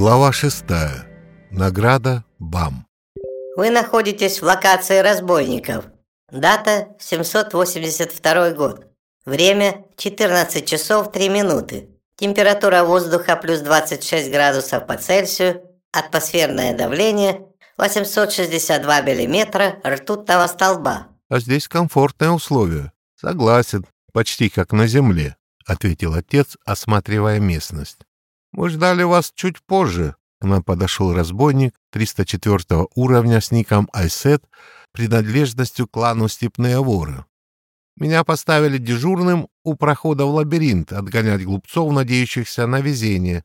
Глава 6. Награда БАМ. Вы находитесь в локации разбойников. Дата 782 год. Время 14 часов 3 минуты. Температура воздуха плюс 26 градусов по Цельсию. Атмосферное давление 862 миллиметра ртутного столба. А здесь комфортные условия. Согласен, почти как на земле, ответил отец, осматривая местность. Мы ждали вас чуть позже. К нам подошел разбойник 304 уровня с ником Айсет, принадлежностью клану Степные Воры. Меня поставили дежурным у прохода в лабиринт отгонять глупцов, надеющихся на везение.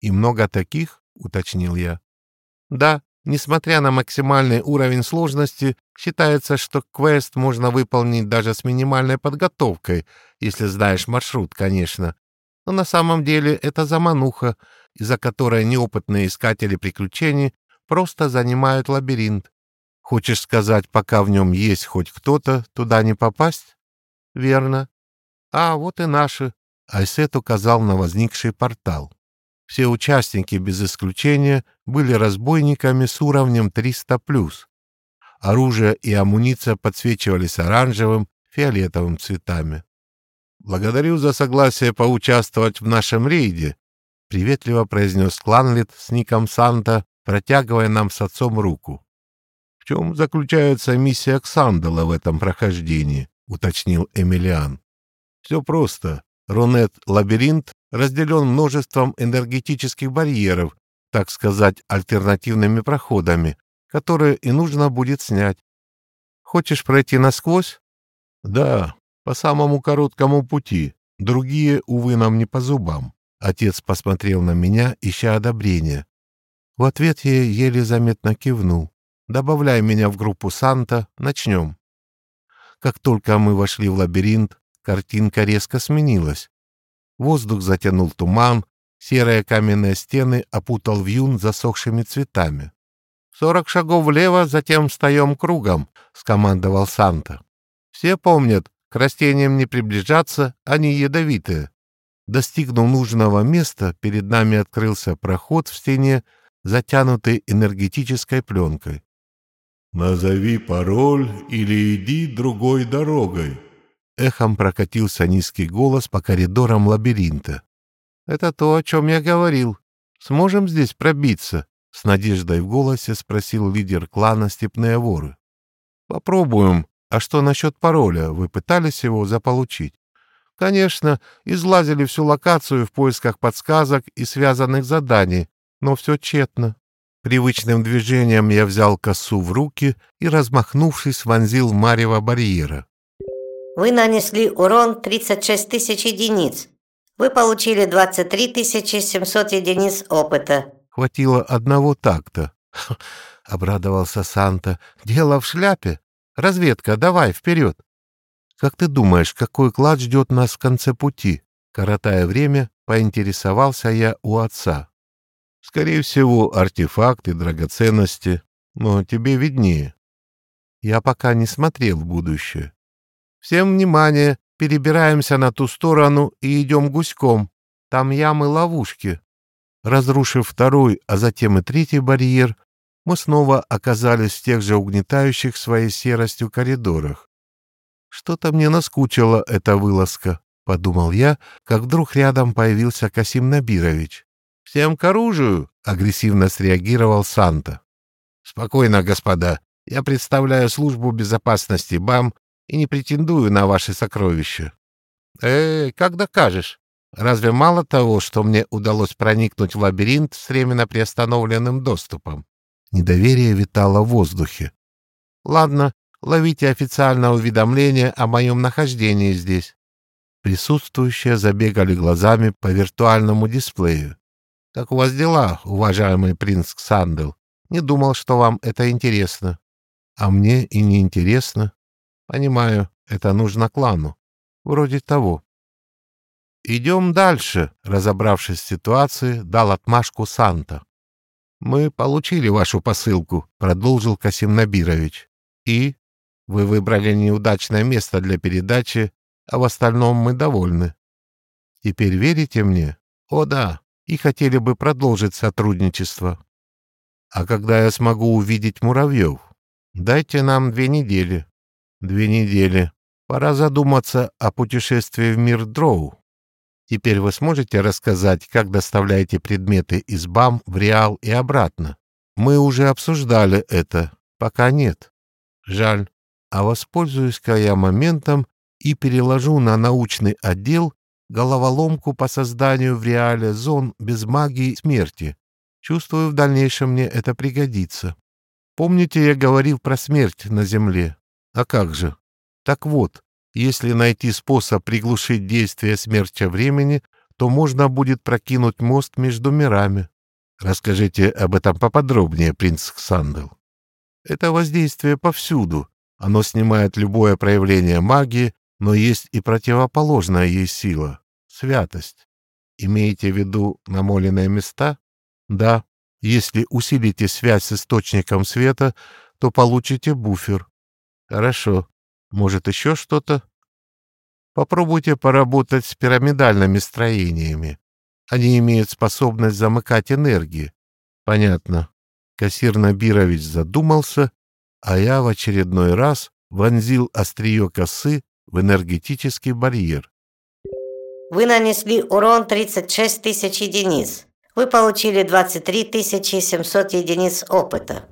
И много таких, уточнил я. Да, несмотря на максимальный уровень сложности, считается, что квест можно выполнить даже с минимальной подготовкой, если знаешь маршрут, конечно но на самом деле это замануха, из-за которой неопытные искатели приключений просто занимают лабиринт. Хочешь сказать, пока в нем есть хоть кто-то, туда не попасть? Верно. А вот и наши. Айсет указал на возникший портал. Все участники, без исключения, были разбойниками с уровнем 300+. Оружие и амуниция подсвечивались оранжевым, фиолетовым цветами. «Благодарю за согласие поучаствовать в нашем рейде», — приветливо произнес Кланлет с ником Санта, протягивая нам с отцом руку. «В чем заключается миссия Ксандала в этом прохождении?» — уточнил Эмилиан. «Все просто. Ронет-лабиринт разделен множеством энергетических барьеров, так сказать, альтернативными проходами, которые и нужно будет снять. Хочешь пройти насквозь? Да, по самому короткому пути. Другие, увы, нам не по зубам. Отец посмотрел на меня, ища одобрения. В ответ я еле заметно кивнул. «Добавляй меня в группу Санта, начнем». Как только мы вошли в лабиринт, картинка резко сменилась. Воздух затянул туман, серые каменные стены опутал вьюн засохшими цветами. «Сорок шагов влево, затем встаем кругом», — скомандовал Санта. «Все помнят, к растениям не приближаться, они ядовитые. Достигнув нужного места, перед нами открылся проход в стене, затянутый энергетической пленкой. «Назови пароль или иди другой дорогой», — эхом прокатился низкий голос по коридорам лабиринта. «Это то, о чем я говорил. Сможем здесь пробиться?» — с надеждой в голосе спросил лидер клана «Степные воры». «Попробуем», а что насчет пароля? Вы пытались его заполучить? Конечно, излазили всю локацию в поисках подсказок и связанных заданий, но все тщетно. Привычным движением я взял косу в руки и, размахнувшись, вонзил в марево барьера. Вы нанесли урон 36 тысяч единиц. Вы получили 23 700 единиц опыта. Хватило одного такта. Обрадовался Санта. Дело в шляпе. Разведка, давай, вперед!» «Как ты думаешь, какой клад ждет нас в конце пути?» Коротая время, поинтересовался я у отца. «Скорее всего, артефакты, драгоценности, но тебе виднее. Я пока не смотрел в будущее. Всем внимание, перебираемся на ту сторону и идем гуськом. Там ямы-ловушки». Разрушив второй, а затем и третий барьер, мы снова оказались в тех же угнетающих своей серостью коридорах. «Что-то мне наскучила эта вылазка», — подумал я, как вдруг рядом появился Касим Набирович. «Всем к оружию!» — агрессивно среагировал Санта. «Спокойно, господа. Я представляю службу безопасности БАМ и не претендую на ваши сокровища». «Э, как докажешь? Разве мало того, что мне удалось проникнуть в лабиринт с временно приостановленным доступом? Недоверие витало в воздухе. «Ладно, ловите официальное уведомление о моем нахождении здесь». Присутствующие забегали глазами по виртуальному дисплею. «Как у вас дела, уважаемый принц Ксандел? Не думал, что вам это интересно». «А мне и не интересно». «Понимаю, это нужно клану. Вроде того». «Идем дальше», — разобравшись в ситуации, дал отмашку Санта. «Мы получили вашу посылку», — продолжил Касим Набирович. «И? Вы выбрали неудачное место для передачи, а в остальном мы довольны. Теперь верите мне? О да, и хотели бы продолжить сотрудничество. А когда я смогу увидеть муравьев? Дайте нам две недели. Две недели. Пора задуматься о путешествии в мир Дроу. Теперь вы сможете рассказать, как доставляете предметы из БАМ в Реал и обратно? Мы уже обсуждали это. Пока нет. Жаль. А воспользуюсь-ка я моментом и переложу на научный отдел головоломку по созданию в реале зон без магии смерти. Чувствую, в дальнейшем мне это пригодится. Помните, я говорил про смерть на Земле? А как же? Так вот, если найти способ приглушить действие смерти времени, то можно будет прокинуть мост между мирами. Расскажите об этом поподробнее, принц Ксандел. Это воздействие повсюду. Оно снимает любое проявление магии, но есть и противоположная ей сила — святость. Имеете в виду намоленные места? Да. Если усилите связь с источником света, то получите буфер. Хорошо. Может, еще что-то? Попробуйте поработать с пирамидальными строениями. Они имеют способность замыкать энергии. Понятно. Кассир Набирович задумался, а я в очередной раз вонзил острие косы в энергетический барьер. Вы нанесли урон 36 тысяч единиц. Вы получили 23 700 единиц опыта.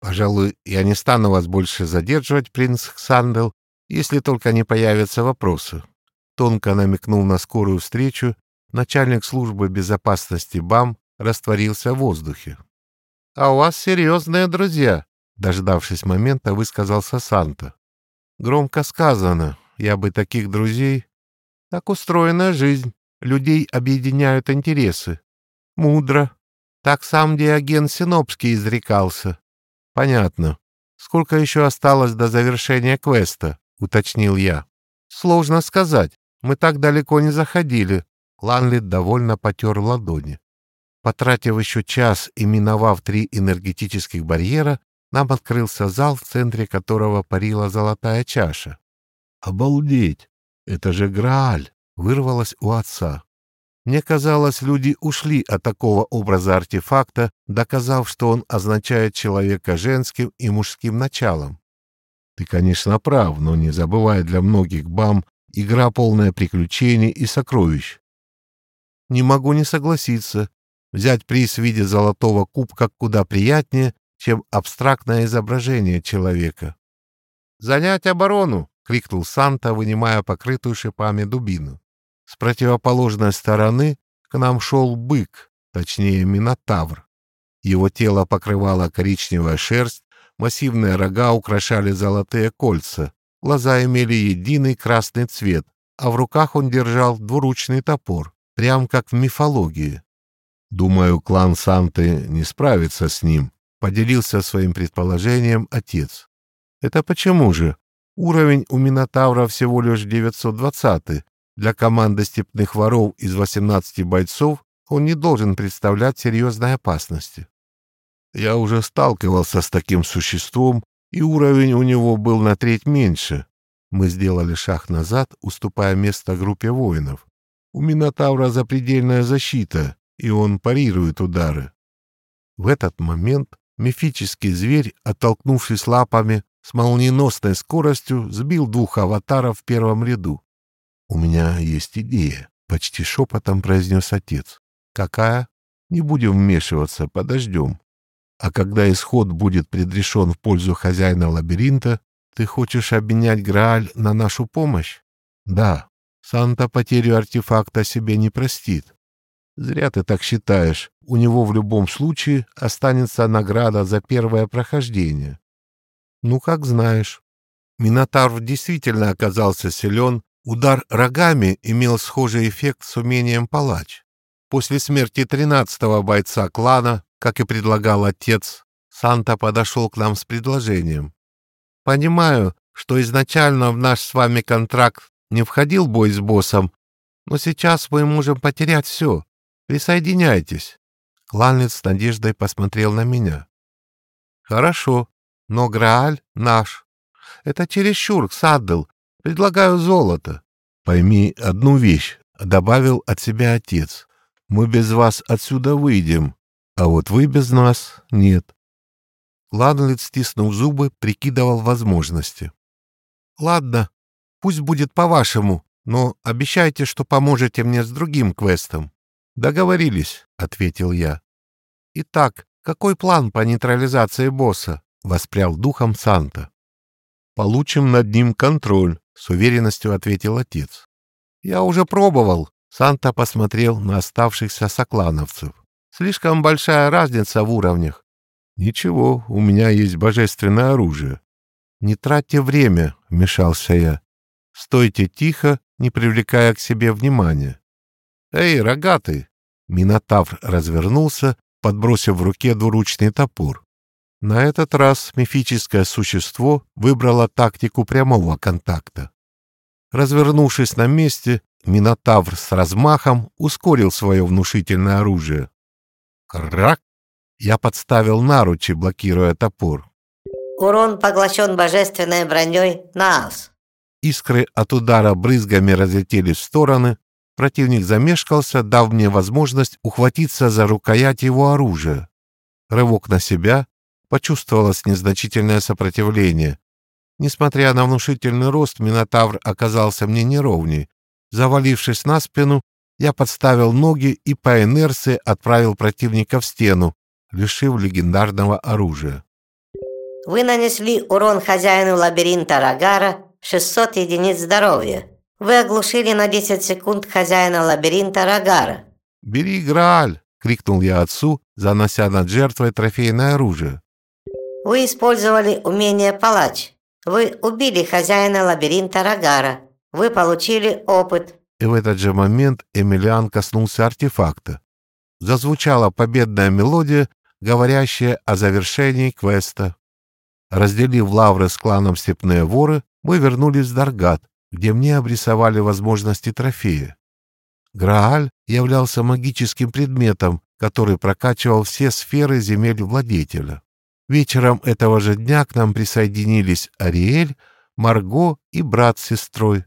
Пожалуй, я не стану вас больше задерживать, принц Ксандел, если только не появятся вопросы. Тонко намекнул на скорую встречу, начальник службы безопасности БАМ растворился в воздухе. «А у вас серьезные друзья», — дождавшись момента, высказался Санта. «Громко сказано. Я бы таких друзей...» «Так устроена жизнь. Людей объединяют интересы. Мудро. Так сам Диоген Синопский изрекался. Понятно. Сколько еще осталось до завершения квеста? Уточнил я. Сложно сказать. Мы так далеко не заходили. Ланлит довольно потер ладони. Потратив еще час и миновав три энергетических барьера, нам открылся зал, в центре которого парила золотая чаша. «Обалдеть! Это же Грааль!» — вырвалось у отца. Мне казалось, люди ушли от такого образа артефакта, доказав, что он означает человека женским и мужским началом. Ты, конечно, прав, но не забывай, для многих бам игра полная приключений и сокровищ. Не могу не согласиться. Взять приз в виде золотого кубка куда приятнее, чем абстрактное изображение человека. «Занять оборону!» — крикнул Санта, вынимая покрытую шипами дубину. С противоположной стороны к нам шел бык, точнее минотавр. Его тело покрывала коричневая шерсть, массивные рога украшали золотые кольца, глаза имели единый красный цвет, а в руках он держал двуручный топор, прям как в мифологии. Думаю, клан Санты не справится с ним, поделился своим предположением отец. Это почему же? Уровень у Минотавра всего лишь 920 для команды степных воров из 18 бойцов он не должен представлять серьезной опасности. Я уже сталкивался с таким существом, и уровень у него был на треть меньше. Мы сделали шаг назад, уступая место группе воинов. У Минотавра запредельная защита, и он парирует удары. В этот момент мифический зверь, оттолкнувшись лапами, с молниеносной скоростью сбил двух аватаров в первом ряду. «У меня есть идея», — почти шепотом произнес отец. «Какая? Не будем вмешиваться, подождем. А когда исход будет предрешен в пользу хозяина лабиринта, ты хочешь обменять Грааль на нашу помощь? Да. Санта потерю артефакта себе не простит. Зря ты так считаешь. У него в любом случае останется награда за первое прохождение. Ну, как знаешь. Минотавр действительно оказался силен Удар рогами имел схожий эффект с умением палач. После смерти тринадцатого бойца клана, как и предлагал отец, Санта подошел к нам с предложением. «Понимаю, что изначально в наш с вами контракт не входил бой с боссом, но сейчас мы можем потерять все. Присоединяйтесь». Кланец с надеждой посмотрел на меня. «Хорошо, но Грааль наш. Это чересчур, Саддл, Предлагаю золото. Пойми одну вещь, добавил от себя отец. Мы без вас отсюда выйдем, а вот вы без нас нет. Ладлет, стиснув зубы, прикидывал возможности. «Ладно, пусть будет по-вашему, но обещайте, что поможете мне с другим квестом». «Договорились», — ответил я. «Итак, какой план по нейтрализации босса?» — воспрял духом Санта. «Получим над ним контроль», — с уверенностью ответил отец. «Я уже пробовал», — Санта посмотрел на оставшихся соклановцев. «Слишком большая разница в уровнях. «Ничего, у меня есть божественное оружие». «Не тратьте время», — вмешался я. «Стойте тихо, не привлекая к себе внимания». «Эй, рогатый!» Минотавр развернулся, подбросив в руке двуручный топор. На этот раз мифическое существо выбрало тактику прямого контакта. Развернувшись на месте, Минотавр с размахом ускорил свое внушительное оружие. Крак! Я подставил наручи, блокируя топор. Урон поглощен божественной броней Наос. Искры от удара брызгами разлетелись в стороны. Противник замешкался, дав мне возможность ухватиться за рукоять его оружия. Рывок на себя. Почувствовалось незначительное сопротивление. Несмотря на внушительный рост, Минотавр оказался мне неровней. Завалившись на спину, я подставил ноги и по инерции отправил противника в стену, лишив легендарного оружия. Вы нанесли урон хозяину лабиринта Рагара 600 единиц здоровья. Вы оглушили на 10 секунд хозяина лабиринта Рагара. «Бери Грааль!» — крикнул я отцу, занося над жертвой трофейное оружие. Вы использовали умение палач. Вы убили хозяина лабиринта Рагара. Вы получили опыт. И в этот же момент Эмилиан коснулся артефакта. Зазвучала победная мелодия, говорящее о завершении квеста. Разделив лавры с кланом «Степные воры», мы вернулись в Даргат, где мне обрисовали возможности трофея. Грааль являлся магическим предметом, который прокачивал все сферы земель владетеля. Вечером этого же дня к нам присоединились Ариэль, Марго и брат с сестрой.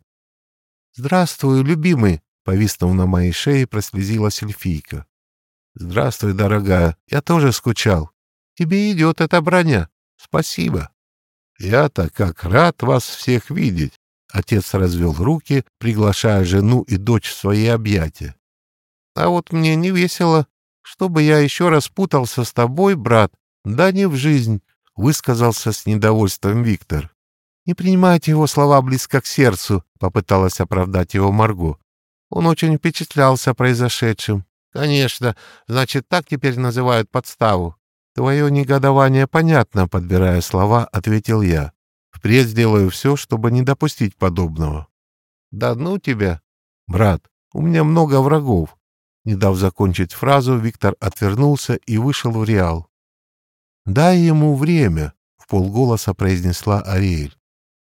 «Здравствуй, любимый!» — повиснув на моей шее, прослезилась эльфийка. «Здравствуй, дорогая. Я тоже скучал. Тебе идет эта броня. Спасибо». «Я-то как рад вас всех видеть!» Отец развел руки, приглашая жену и дочь в свои объятия. «А вот мне не весело. Чтобы я еще раз путался с тобой, брат, да не в жизнь», — высказался с недовольством Виктор. «Не принимайте его слова близко к сердцу», — попыталась оправдать его Марго. Он очень впечатлялся произошедшим. Конечно, значит, так теперь называют подставу. Твое негодование понятно, подбирая слова, ответил я. Впредь сделаю все, чтобы не допустить подобного. Да ну тебя. Брат, у меня много врагов. Не дав закончить фразу, Виктор отвернулся и вышел в Реал. «Дай ему время», — в полголоса произнесла Ариэль.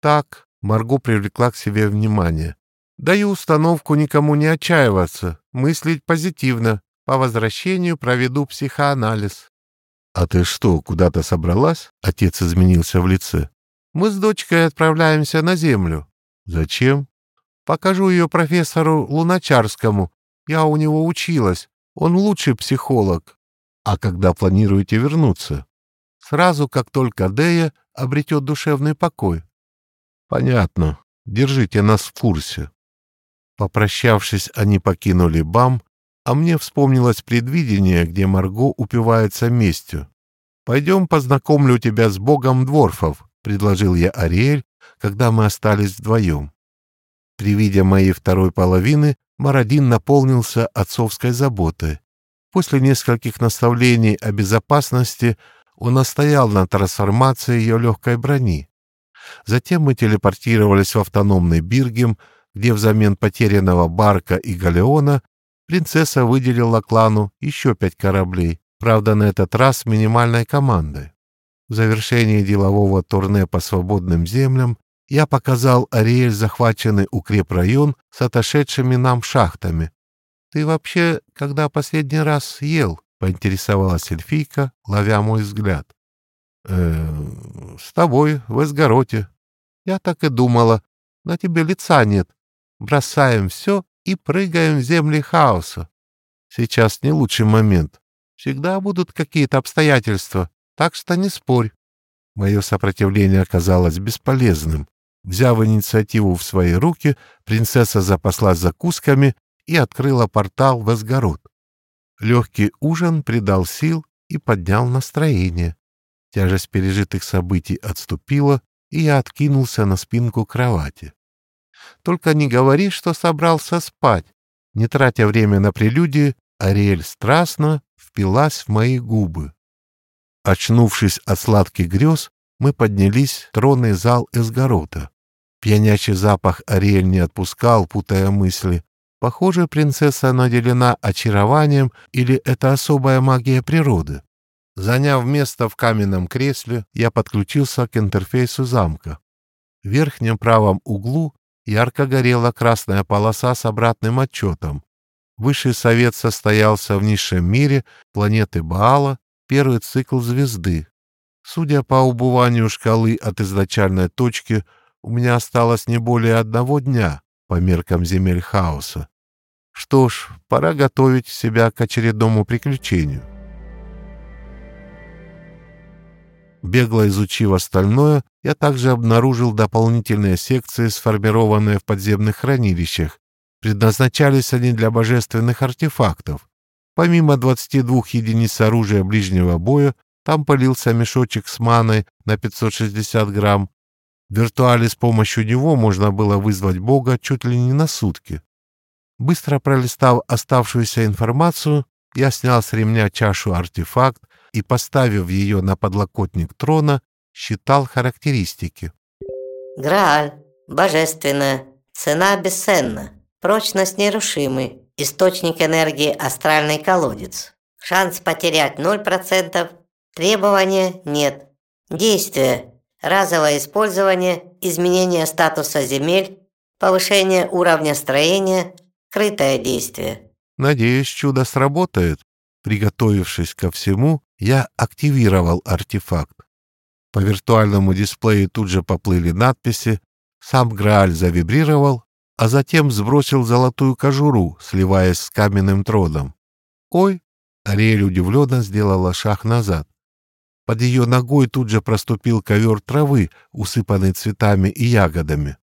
Так Марго привлекла к себе внимание. Даю установку никому не отчаиваться, мыслить позитивно. По возвращению проведу психоанализ. — А ты что, куда-то собралась? — отец изменился в лице. — Мы с дочкой отправляемся на Землю. — Зачем? — Покажу ее профессору Луначарскому. Я у него училась. Он лучший психолог. — А когда планируете вернуться? — Сразу, как только Дея обретет душевный покой. — Понятно. Держите нас в курсе. Попрощавшись, они покинули БАМ, а мне вспомнилось предвидение, где Марго упивается местью. «Пойдем познакомлю тебя с богом дворфов», — предложил я Ариэль, когда мы остались вдвоем. При виде моей второй половины Марадин наполнился отцовской заботой. После нескольких наставлений о безопасности он настоял на трансформации ее легкой брони. Затем мы телепортировались в автономный Биргем, где взамен потерянного Барка и Галеона принцесса выделила клану еще пять кораблей, правда, на этот раз минимальной командой. В завершении делового турне по свободным землям я показал Ариэль захваченный укрепрайон с отошедшими нам шахтами. «Ты вообще когда последний раз ел?» — поинтересовалась эльфийка, ловя мой взгляд. «Э, «С тобой, в Эсгороте». «Я так и думала. На тебе лица нет бросаем все и прыгаем в земли хаоса. Сейчас не лучший момент. Всегда будут какие-то обстоятельства, так что не спорь. Мое сопротивление оказалось бесполезным. Взяв инициативу в свои руки, принцесса запаслась закусками и открыла портал в Эсгород. Легкий ужин придал сил и поднял настроение. Тяжесть пережитых событий отступила, и я откинулся на спинку кровати. Только не говори, что собрался спать. Не тратя время на прелюдии, Ариэль страстно впилась в мои губы. Очнувшись от сладких грез, мы поднялись в тронный зал Эсгорота. Пьянящий запах Ариэль не отпускал, путая мысли. Похоже, принцесса наделена очарованием или это особая магия природы. Заняв место в каменном кресле, я подключился к интерфейсу замка. В верхнем правом углу ярко горела красная полоса с обратным отчетом. Высший совет состоялся в низшем мире планеты Баала, первый цикл звезды. Судя по убыванию шкалы от изначальной точки, у меня осталось не более одного дня по меркам земель хаоса. Что ж, пора готовить себя к очередному приключению. Бегло изучив остальное, я также обнаружил дополнительные секции, сформированные в подземных хранилищах. Предназначались они для божественных артефактов. Помимо 22 единиц оружия ближнего боя, там полился мешочек с маной на 560 грамм. В виртуале с помощью него можно было вызвать бога чуть ли не на сутки. Быстро пролистав оставшуюся информацию, я снял с ремня чашу артефакт и, поставив ее на подлокотник трона, считал характеристики. Грааль. Божественная. Цена бесценна. Прочность нерушимый. Источник энергии астральный колодец. Шанс потерять 0%. Требования нет. Действие. Разовое использование, изменение статуса земель, повышение уровня строения, крытое действие. Надеюсь, чудо сработает. Приготовившись ко всему, я активировал артефакт. По виртуальному дисплею тут же поплыли надписи, сам Грааль завибрировал, а затем сбросил золотую кожуру, сливаясь с каменным троном. «Ой!» — Ариэль удивленно сделала шаг назад. Под ее ногой тут же проступил ковер травы, усыпанный цветами и ягодами.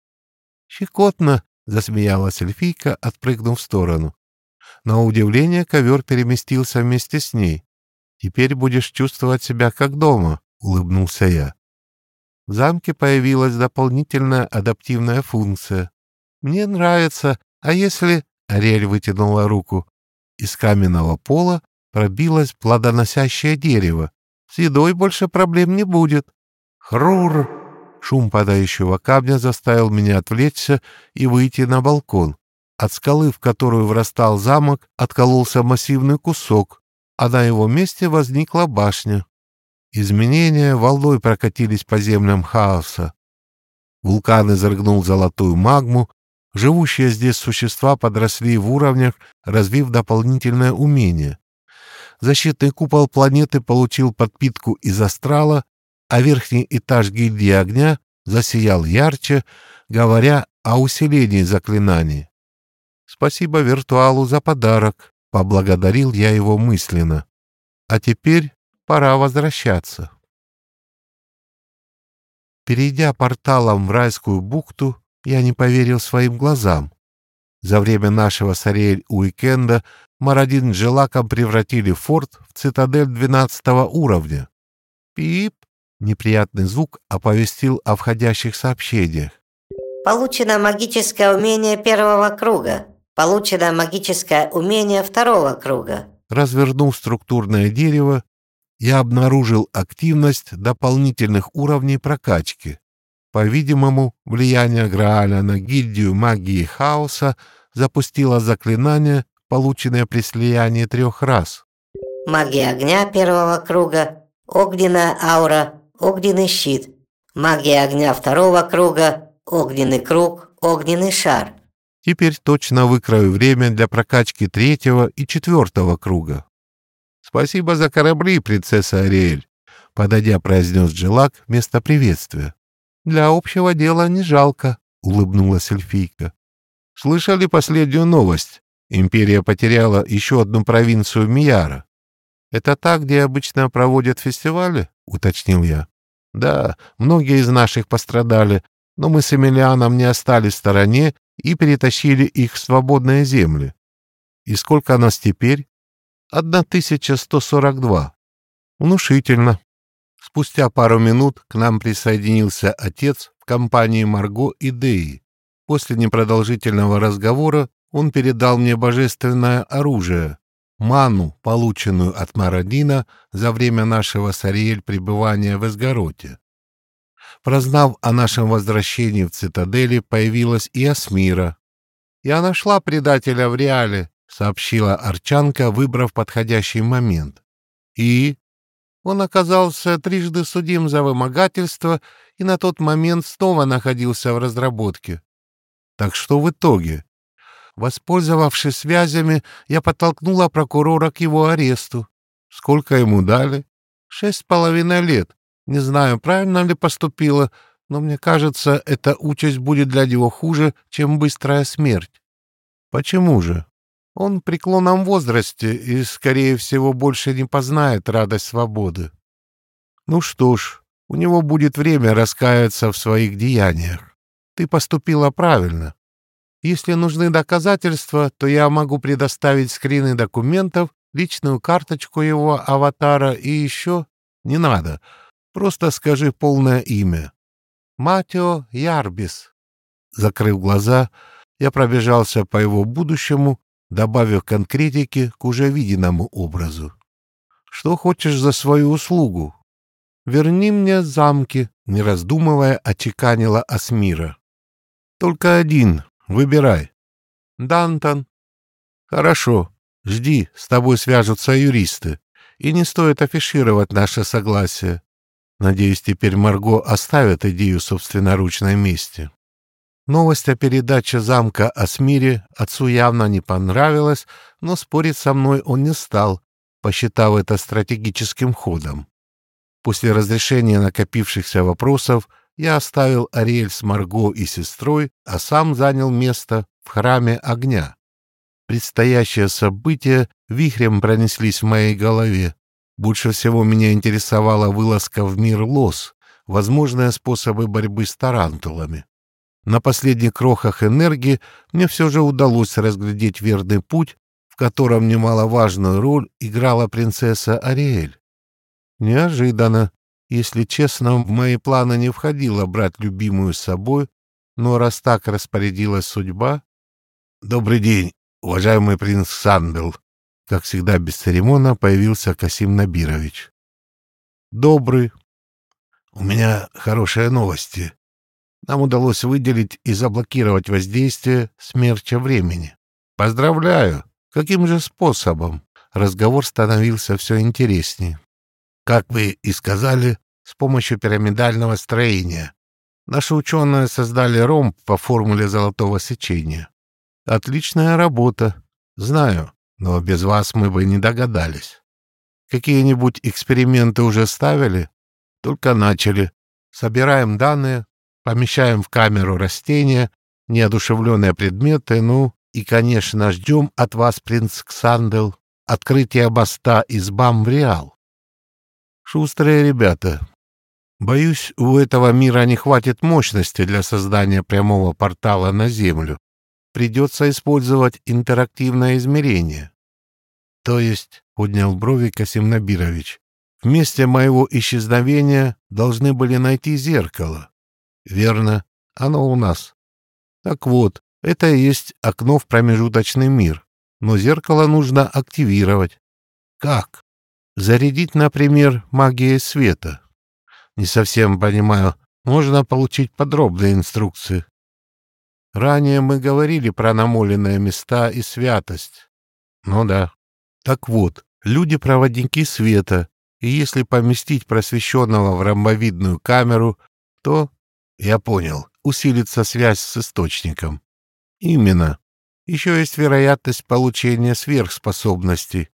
«Щекотно!» — засмеялась эльфийка, отпрыгнув в сторону. На удивление ковер переместился вместе с ней. «Теперь будешь чувствовать себя как дома», — улыбнулся я. В замке появилась дополнительная адаптивная функция. «Мне нравится, а если...» — Ариэль вытянула руку. Из каменного пола пробилось плодоносящее дерево. С едой больше проблем не будет. Хрур! Шум падающего камня заставил меня отвлечься и выйти на балкон. От скалы, в которую врастал замок, откололся массивный кусок, а на его месте возникла башня. Изменения волной прокатились по землям хаоса. Вулкан изрыгнул золотую магму, живущие здесь существа подросли в уровнях, развив дополнительное умение. Защитный купол планеты получил подпитку из астрала, а верхний этаж гильдии огня засиял ярче, говоря о усилении заклинаний. Спасибо виртуалу за подарок, Поблагодарил я его мысленно. А теперь пора возвращаться. Перейдя порталом в райскую бухту, я не поверил своим глазам. За время нашего с Ариэль уикенда Марадин с Желаком превратили форт в цитадель 12 уровня. Пип! Неприятный звук оповестил о входящих сообщениях. Получено магическое умение первого круга. Получено магическое умение второго круга. Развернув структурное дерево, я обнаружил активность дополнительных уровней прокачки. По-видимому, влияние Грааля на гильдию магии хаоса запустило заклинание, полученное при слиянии трех раз. Магия огня первого круга, огненная аура, огненный щит. Магия огня второго круга, огненный круг, огненный шар. Теперь точно выкрою время для прокачки третьего и четвертого круга. Спасибо за корабли, принцесса Ариэль, подойдя, произнес Джилак вместо приветствия. Для общего дела не жалко, улыбнулась эльфийка. Слышали последнюю новость? Империя потеряла еще одну провинцию Мияра. «Это та, где обычно проводят фестивали?» — уточнил я. «Да, многие из наших пострадали, но мы с Эмилианом не остались в стороне и перетащили их в свободные земли. И сколько нас теперь? 1142. Внушительно. Спустя пару минут к нам присоединился отец в компании Марго и Деи. После непродолжительного разговора он передал мне божественное оружие, ману, полученную от Марадина за время нашего с Ариэль пребывания в Эсгороте. Прознав о нашем возвращении в цитадели, появилась и Асмира. «Я нашла предателя в реале», — сообщила Арчанка, выбрав подходящий момент. «И?» Он оказался трижды судим за вымогательство и на тот момент снова находился в разработке. Так что в итоге? Воспользовавшись связями, я подтолкнула прокурора к его аресту. Сколько ему дали? Шесть с половиной лет. Не знаю, правильно ли поступила, но мне кажется, эта участь будет для него хуже, чем быстрая смерть. Почему же? Он в преклонном возрасте и, скорее всего, больше не познает радость свободы. Ну что ж, у него будет время раскаяться в своих деяниях. Ты поступила правильно. Если нужны доказательства, то я могу предоставить скрины документов, личную карточку его аватара и еще... Не надо. Просто скажи полное имя. Матео Ярбис. Закрыв глаза, я пробежался по его будущему, добавив конкретики к уже виденному образу. Что хочешь за свою услугу? Верни мне замки, не раздумывая, очеканила Асмира. Только один, выбирай. Дантон. Хорошо, жди, с тобой свяжутся юристы, и не стоит афишировать наше согласие. Надеюсь, теперь Марго оставит идею собственноручной мести. Новость о передаче замка Асмире отцу явно не понравилась, но спорить со мной он не стал, посчитав это стратегическим ходом. После разрешения накопившихся вопросов я оставил Ариэль с Марго и сестрой, а сам занял место в храме огня. Предстоящие события вихрем пронеслись в моей голове. Больше всего меня интересовала вылазка в мир лос, возможные способы борьбы с тарантулами. На последних крохах энергии мне все же удалось разглядеть верный путь, в котором немаловажную роль играла принцесса Ариэль. Неожиданно, если честно, в мои планы не входило брать любимую с собой, но раз так распорядилась судьба... «Добрый день, уважаемый принц Сандел!» Как всегда, без церемона появился Касим Набирович. «Добрый. У меня хорошие новости. Нам удалось выделить и заблокировать воздействие смерча времени. Поздравляю! Каким же способом?» Разговор становился все интереснее. «Как вы и сказали, с помощью пирамидального строения. Наши ученые создали ромб по формуле золотого сечения. Отличная работа. Знаю, но без вас мы бы не догадались. Какие-нибудь эксперименты уже ставили? Только начали. Собираем данные, помещаем в камеру растения, неодушевленные предметы, ну и, конечно, ждем от вас, принц Ксандел, открытия моста из Бам в Реал. Шустрые ребята. Боюсь, у этого мира не хватит мощности для создания прямого портала на Землю придется использовать интерактивное измерение. То есть, — поднял брови Касим Набирович, — в моего исчезновения должны были найти зеркало. Верно, оно у нас. Так вот, это и есть окно в промежуточный мир, но зеркало нужно активировать. Как? Зарядить, например, магией света. Не совсем понимаю, можно получить подробные инструкции. Ранее мы говорили про намоленные места и святость. Ну да. Так вот, люди-проводники света, и если поместить просвещенного в ромбовидную камеру, то, я понял, усилится связь с источником. Именно. Еще есть вероятность получения сверхспособностей.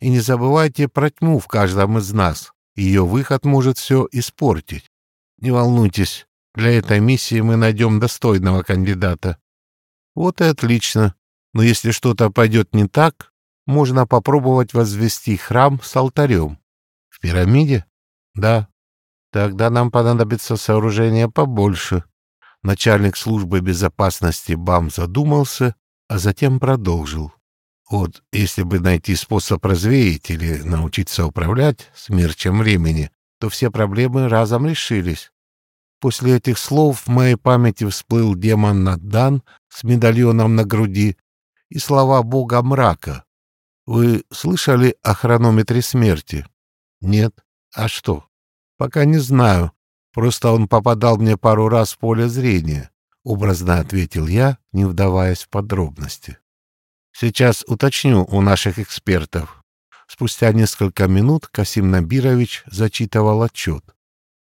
И не забывайте про тьму в каждом из нас. Ее выход может все испортить. Не волнуйтесь, для этой миссии мы найдем достойного кандидата. Вот и отлично. Но если что-то пойдет не так, можно попробовать возвести храм с алтарем. В пирамиде? Да. Тогда нам понадобится сооружение побольше. Начальник службы безопасности БАМ задумался, а затем продолжил. Вот если бы найти способ развеять или научиться управлять смерчем времени, то все проблемы разом решились. После этих слов в моей памяти всплыл демон Надан с медальоном на груди и слова бога мрака. Вы слышали о хронометре смерти? Нет. А что? Пока не знаю. Просто он попадал мне пару раз в поле зрения. Образно ответил я, не вдаваясь в подробности. Сейчас уточню у наших экспертов. Спустя несколько минут Касим Набирович зачитывал отчет.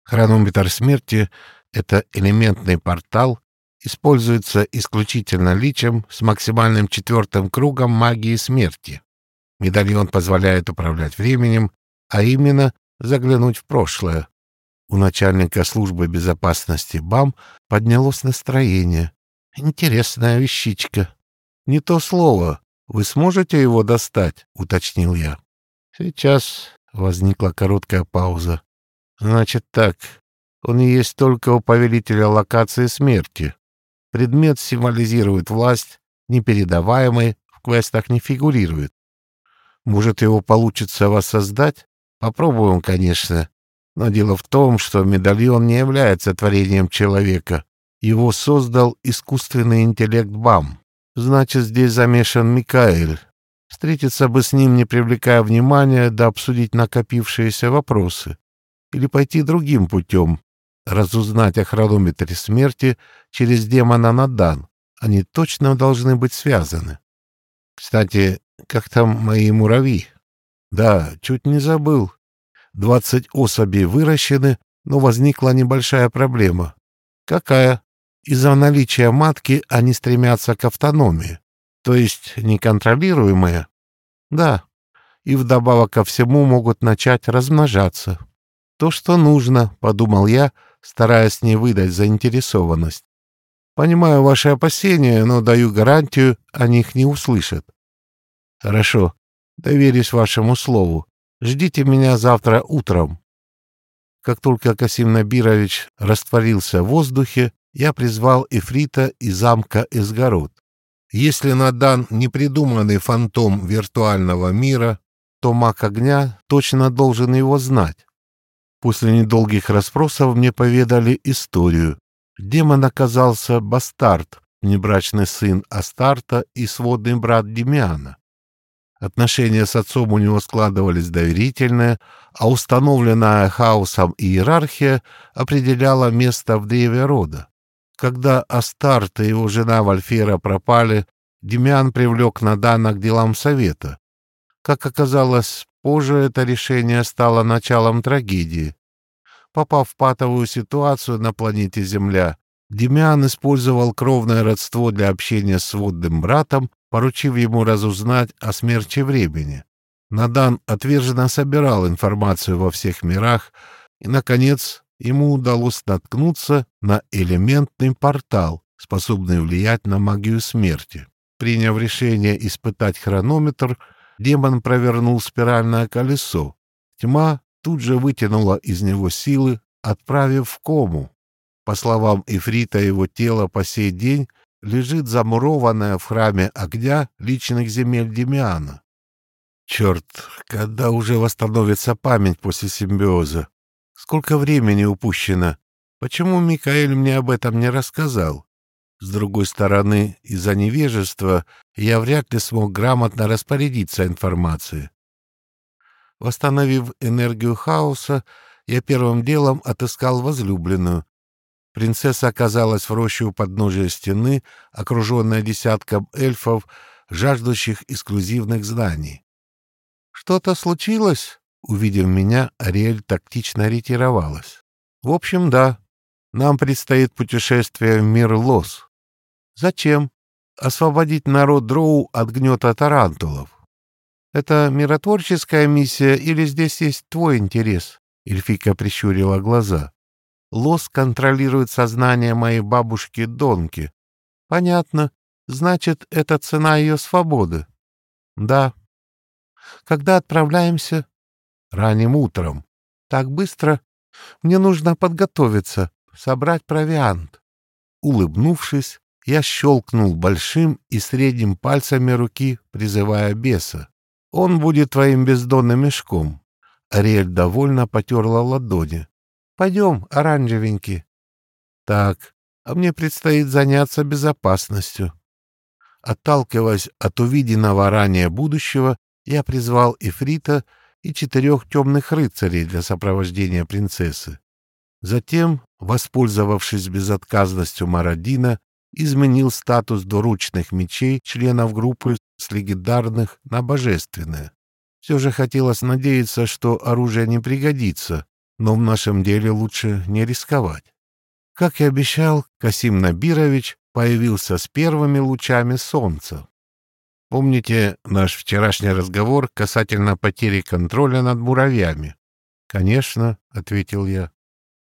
Хронометр смерти — это элементный портал, используется исключительно личем с максимальным четвертым кругом магии смерти. Медальон позволяет управлять временем, а именно заглянуть в прошлое. У начальника службы безопасности БАМ поднялось настроение. Интересная вещичка. Не то слово. Вы сможете его достать? Уточнил я. Сейчас возникла короткая пауза. Значит так, он есть только у повелителя локации смерти. Предмет символизирует власть, непередаваемый, в квестах не фигурирует. Может, его получится воссоздать? Попробуем, конечно. Но дело в том, что медальон не является творением человека. Его создал искусственный интеллект БАМ. Значит, здесь замешан Микаэль. Встретиться бы с ним, не привлекая внимания, да обсудить накопившиеся вопросы. Или пойти другим путем, разузнать о хронометре смерти через демона Надан. Они точно должны быть связаны. Кстати, как там мои муравьи? Да, чуть не забыл. Двадцать особей выращены, но возникла небольшая проблема. Какая? Из-за наличия матки они стремятся к автономии, то есть неконтролируемая. Да, и вдобавок ко всему могут начать размножаться. То, что нужно, — подумал я, стараясь не выдать заинтересованность. Понимаю ваши опасения, но даю гарантию, они их не услышат. Хорошо, доверюсь вашему слову. Ждите меня завтра утром. Как только Касим Набирович растворился в воздухе, я призвал Эфрита из замка Эсгород. Если надан непридуманный фантом виртуального мира, то маг огня точно должен его знать. После недолгих расспросов мне поведали историю. Демон оказался бастард, небрачный сын Астарта и сводный брат Демиана. Отношения с отцом у него складывались доверительные, а установленная хаосом иерархия определяла место в древе рода. Когда Астарт и его жена Вальфера пропали, Демиан привлек Надана к делам совета. Как оказалось, позже это решение стало началом трагедии. Попав в патовую ситуацию на планете Земля, Демиан использовал кровное родство для общения с сводным братом, поручив ему разузнать о смерти времени. Надан отверженно собирал информацию во всех мирах, и, наконец, ему удалось наткнуться на элементный портал, способный влиять на магию смерти. Приняв решение испытать хронометр, демон провернул спиральное колесо. Тьма тут же вытянула из него силы, отправив в кому. По словам Ифрита, его тело по сей день лежит замурованное в храме огня личных земель Демиана. Черт, когда уже восстановится память после симбиоза? Сколько времени упущено? Почему Микаэль мне об этом не рассказал? С другой стороны, из-за невежества я вряд ли смог грамотно распорядиться информацией. Восстановив энергию хаоса, я первым делом отыскал возлюбленную. Принцесса оказалась в роще у подножия стены, окруженная десятком эльфов, жаждущих эксклюзивных знаний. «Что-то случилось?» Увидев меня, Ариэль тактично ретировалась. «В общем, да. Нам предстоит путешествие в мир Лос. Зачем? Освободить народ Дроу от гнета тарантулов. Это миротворческая миссия или здесь есть твой интерес?» Эльфика прищурила глаза. «Лос контролирует сознание моей бабушки Донки. Понятно. Значит, это цена ее свободы. Да. Когда отправляемся? Ранним утром. Так быстро? Мне нужно подготовиться, собрать провиант. Улыбнувшись, я щелкнул большим и средним пальцами руки, призывая беса. Он будет твоим бездонным мешком. Ариэль довольно потерла ладони. Пойдем, оранжевенький. Так, а мне предстоит заняться безопасностью. Отталкиваясь от увиденного ранее будущего, я призвал Ифрита и четырех темных рыцарей для сопровождения принцессы. Затем, воспользовавшись безотказностью Марадина, изменил статус двуручных мечей членов группы с легендарных на божественное. Все же хотелось надеяться, что оружие не пригодится, но в нашем деле лучше не рисковать. Как и обещал, Касим Набирович появился с первыми лучами солнца. Помните наш вчерашний разговор касательно потери контроля над муравьями? Конечно, ответил я.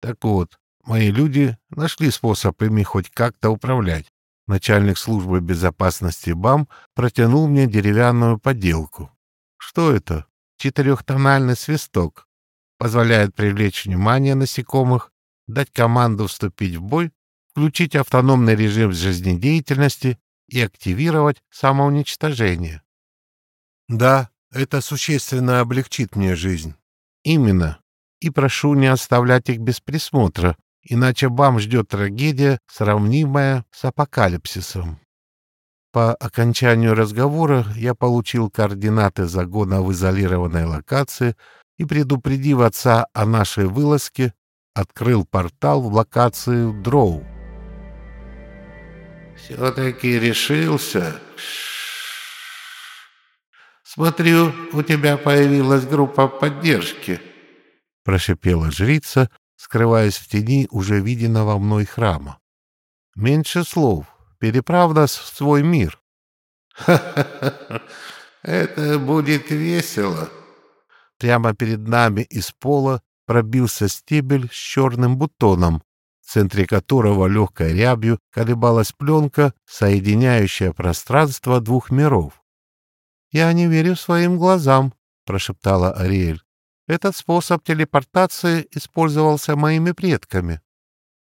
Так вот, мои люди нашли способ ими хоть как-то управлять. Начальник службы безопасности БАМ протянул мне деревянную поделку. Что это? Четырехтональный свисток. Позволяет привлечь внимание насекомых, дать команду вступить в бой, включить автономный режим жизнедеятельности и активировать самоуничтожение. Да, это существенно облегчит мне жизнь. Именно. И прошу не оставлять их без присмотра, иначе вам ждет трагедия, сравнимая с апокалипсисом. По окончанию разговора я получил координаты загона в изолированной локации и, предупредив отца о нашей вылазке, открыл портал в локацию Дроу. «Все-таки решился. Смотрю, у тебя появилась группа поддержки», — прошипела жрица, скрываясь в тени уже виденного мной храма. «Меньше слов. Переправ нас в свой мир». «Ха-ха-ха! Это будет весело!» Прямо перед нами из пола пробился стебель с черным бутоном, в центре которого легкой рябью колебалась пленка, соединяющая пространство двух миров. «Я не верю своим глазам», — прошептала Ариэль. «Этот способ телепортации использовался моими предками».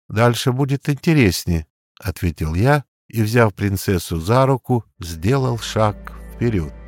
«Дальше будет интереснее», — ответил я и, взяв принцессу за руку, сделал шаг вперед.